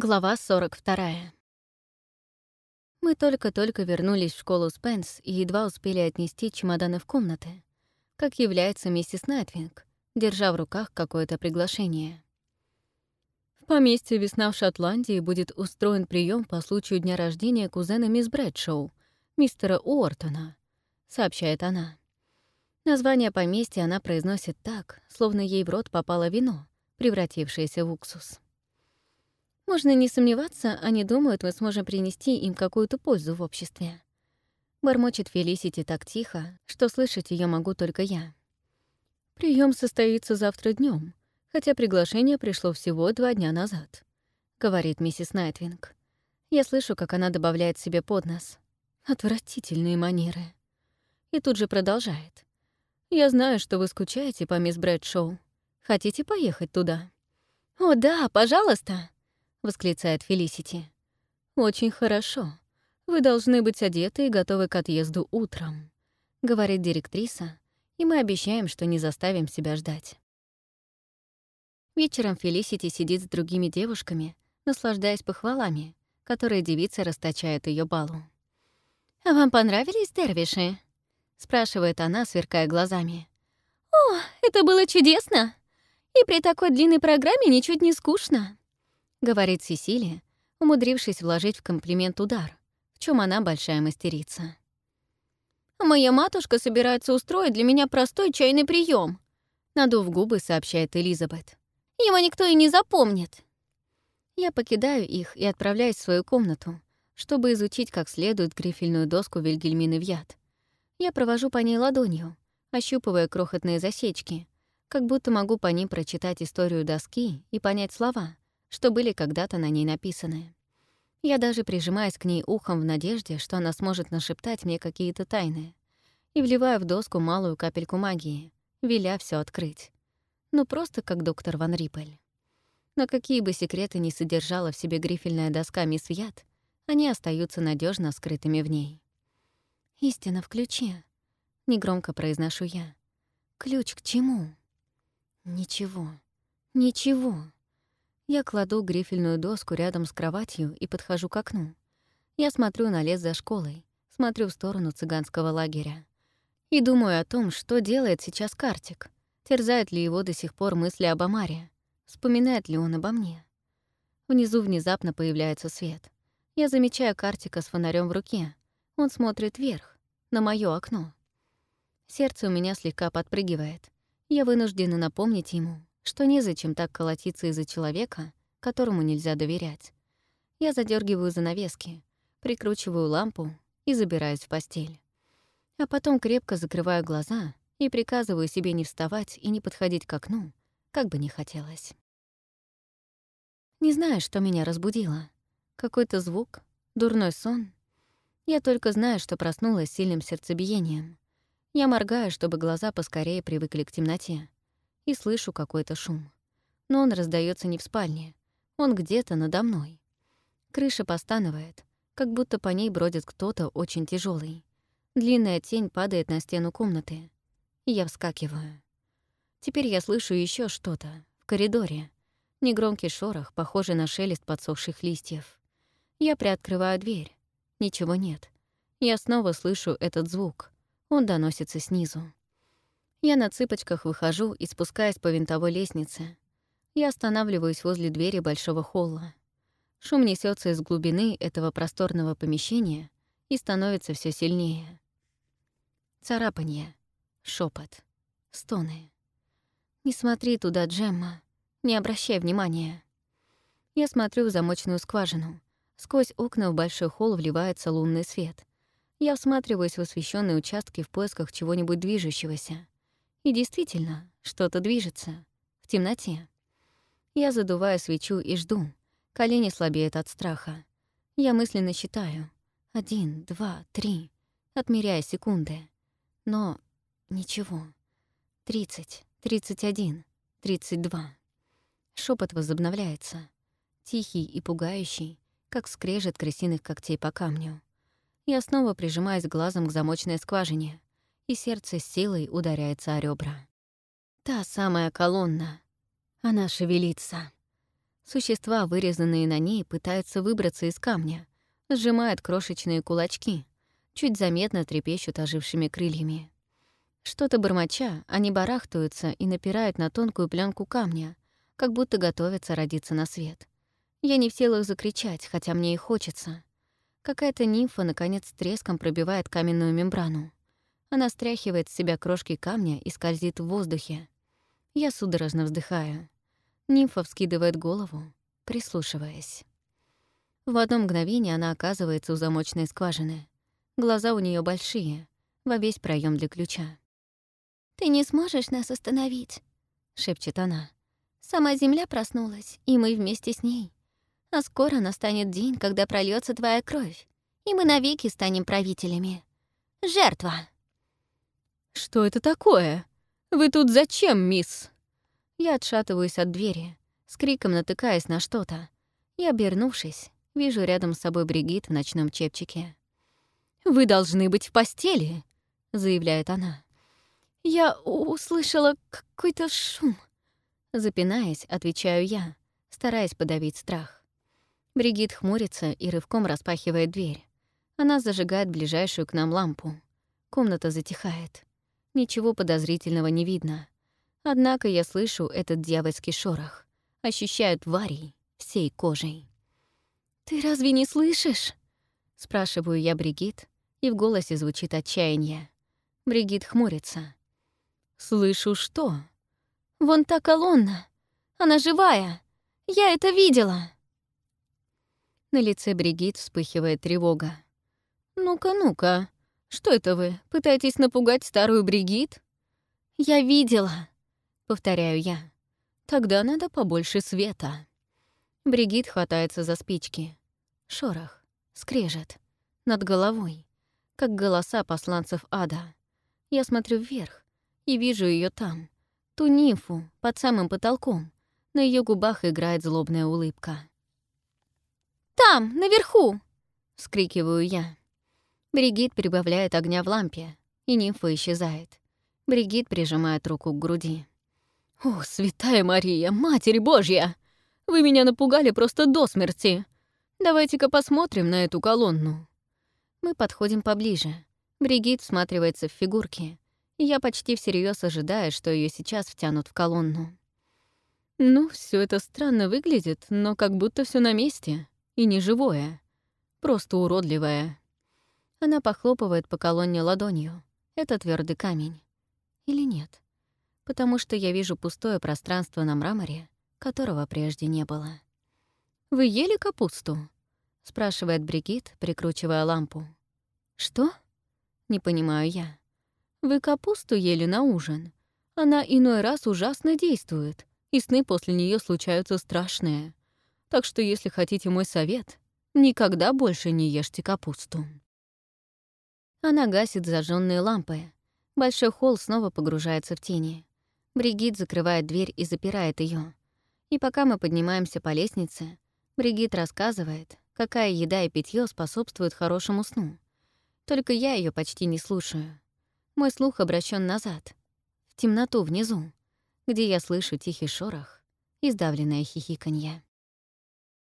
Глава 42. Мы только-только вернулись в школу Спенс и едва успели отнести чемоданы в комнаты, как является миссис Найтвинг, держа в руках какое-то приглашение. В поместье «Весна в Шотландии» будет устроен прием по случаю дня рождения кузена мисс Брэдшоу, мистера Уортона, сообщает она. Название поместья она произносит так, словно ей в рот попало вино, превратившееся в уксус. Можно не сомневаться, они думают, мы сможем принести им какую-то пользу в обществе. Бормочет Фелисити так тихо, что слышать ее могу только я. Прием состоится завтра днем, хотя приглашение пришло всего два дня назад, говорит миссис Найтвинг. Я слышу, как она добавляет себе под нос. Отвратительные манеры. И тут же продолжает. «Я знаю, что вы скучаете по мисс Брэдшоу. Хотите поехать туда?» «О, да, пожалуйста!» — восклицает Фелисити. «Очень хорошо. Вы должны быть одеты и готовы к отъезду утром», — говорит директриса, и мы обещаем, что не заставим себя ждать. Вечером Фелисити сидит с другими девушками, наслаждаясь похвалами, которые девицы расточают ее балу. «А вам понравились дервиши?» — спрашивает она, сверкая глазами. «О, это было чудесно! И при такой длинной программе ничуть не скучно!» — говорит Сесилия, умудрившись вложить в комплимент удар, в чем она большая мастерица. «Моя матушка собирается устроить для меня простой чайный прием, надув губы, сообщает Элизабет. «Его никто и не запомнит». Я покидаю их и отправляюсь в свою комнату, чтобы изучить как следует грифельную доску Вильгельмины в яд. Я провожу по ней ладонью, ощупывая крохотные засечки, как будто могу по ним прочитать историю доски и понять слова, что были когда-то на ней написаны. Я даже прижимаюсь к ней ухом в надежде, что она сможет нашептать мне какие-то тайны, и вливаю в доску малую капельку магии, веля все открыть. Ну, просто как доктор Ван Риппель. Но какие бы секреты ни содержала в себе грифельная доска мисс Вьят, они остаются надежно скрытыми в ней. «Истина в ключе», — негромко произношу я. «Ключ к чему?» «Ничего. Ничего». Я кладу грифельную доску рядом с кроватью и подхожу к окну. Я смотрю на лес за школой, смотрю в сторону цыганского лагеря. И думаю о том, что делает сейчас Картик. Терзает ли его до сих пор мысли об Амаре? Вспоминает ли он обо мне? Внизу внезапно появляется свет. Я замечаю Картика с фонарем в руке. Он смотрит вверх, на моё окно. Сердце у меня слегка подпрыгивает. Я вынуждена напомнить ему, что незачем так колотиться из-за человека, которому нельзя доверять. Я задергиваю занавески, прикручиваю лампу и забираюсь в постель. А потом крепко закрываю глаза и приказываю себе не вставать и не подходить к окну, как бы ни хотелось. Не знаю, что меня разбудило. Какой-то звук, дурной сон. Я только знаю, что проснулась сильным сердцебиением. Я моргаю, чтобы глаза поскорее привыкли к темноте и слышу какой-то шум. Но он раздается не в спальне, он где-то надо мной. Крыша постанывает, как будто по ней бродит кто-то очень тяжелый. Длинная тень падает на стену комнаты. Я вскакиваю. Теперь я слышу еще что-то в коридоре. Негромкий шорох, похожий на шелест подсохших листьев. Я приоткрываю дверь. Ничего нет. Я снова слышу этот звук. Он доносится снизу. Я на цыпочках выхожу и спускаюсь по винтовой лестнице. Я останавливаюсь возле двери большого холла. Шум несется из глубины этого просторного помещения и становится все сильнее. Царапанье, шепот, стоны. «Не смотри туда, Джемма. Не обращай внимания». Я смотрю в замочную скважину. Сквозь окна в большой холл вливается лунный свет. Я всматриваюсь в освещенные участки в поисках чего-нибудь движущегося. И действительно, что-то движется. В темноте. Я задуваю свечу и жду. Колени слабеют от страха. Я мысленно считаю. Один, два, три. Отмеряя секунды. Но ничего. Тридцать, тридцать один, тридцать два. Шепот возобновляется. Тихий и пугающий, как скрежет крысиных когтей по камню. Я снова прижимаюсь глазом к замочной скважине и сердце силой ударяется о ребра. Та самая колонна. Она шевелится. Существа, вырезанные на ней, пытаются выбраться из камня, сжимают крошечные кулачки, чуть заметно трепещут ожившими крыльями. Что-то бормоча, они барахтаются и напирают на тонкую пленку камня, как будто готовятся родиться на свет. Я не в силах закричать, хотя мне и хочется. Какая-то нимфа, наконец, треском пробивает каменную мембрану. Она стряхивает с себя крошки камня и скользит в воздухе. Я судорожно вздыхаю. Нимфа вскидывает голову, прислушиваясь. В одно мгновение она оказывается у замочной скважины. Глаза у нее большие, во весь проем для ключа. «Ты не сможешь нас остановить», — шепчет она. «Сама земля проснулась, и мы вместе с ней. А скоро настанет день, когда прольется твоя кровь, и мы навеки станем правителями. Жертва!» «Что это такое? Вы тут зачем, мисс?» Я отшатываюсь от двери, с криком натыкаясь на что-то, и, обернувшись, вижу рядом с собой Бригит в ночном чепчике. «Вы должны быть в постели», — заявляет она. «Я услышала какой-то шум». Запинаясь, отвечаю я, стараясь подавить страх. Бригит хмурится и рывком распахивает дверь. Она зажигает ближайшую к нам лампу. Комната затихает. Ничего подозрительного не видно. Однако я слышу этот дьявольский шорох. Ощущаю тварей всей кожей. «Ты разве не слышишь?» Спрашиваю я Бригит, и в голосе звучит отчаяние. Бригит хмурится. «Слышу что?» «Вон та колонна. Она живая. Я это видела». На лице Бригит вспыхивает тревога. «Ну-ка, ну-ка, что это вы, пытаетесь напугать старую Бригит?» «Я видела», — повторяю я. «Тогда надо побольше света». Бригит хватается за спички. Шорох, скрежет. Над головой, как голоса посланцев ада. Я смотрю вверх, и вижу ее там, ту нимфу, под самым потолком. На ее губах играет злобная улыбка. «Там, наверху!» — вскрикиваю я. Бригит прибавляет огня в лампе, и нимфа исчезает. Бригит прижимает руку к груди. «О, святая Мария, Матерь Божья! Вы меня напугали просто до смерти! Давайте-ка посмотрим на эту колонну». Мы подходим поближе. Бригит всматривается в фигурки, я почти всерьез ожидаю, что ее сейчас втянут в колонну. Ну, все это странно выглядит, но как будто все на месте. И не живое. Просто уродливое. Она похлопывает по колонне ладонью. Это твердый камень. Или нет? Потому что я вижу пустое пространство на мраморе, которого прежде не было. «Вы ели капусту?» — спрашивает Бригит, прикручивая лампу. «Что?» — не понимаю я. Вы капусту ели на ужин. Она иной раз ужасно действует, и сны после нее случаются страшные. Так что, если хотите мой совет, никогда больше не ешьте капусту. Она гасит зажженные лампы. Большой холл снова погружается в тени. Бригит закрывает дверь и запирает ее. И пока мы поднимаемся по лестнице, Бригит рассказывает, какая еда и питье способствуют хорошему сну. Только я ее почти не слушаю. Мой слух обращен назад, в темноту внизу, где я слышу тихий шорох и сдавленное хихиканье.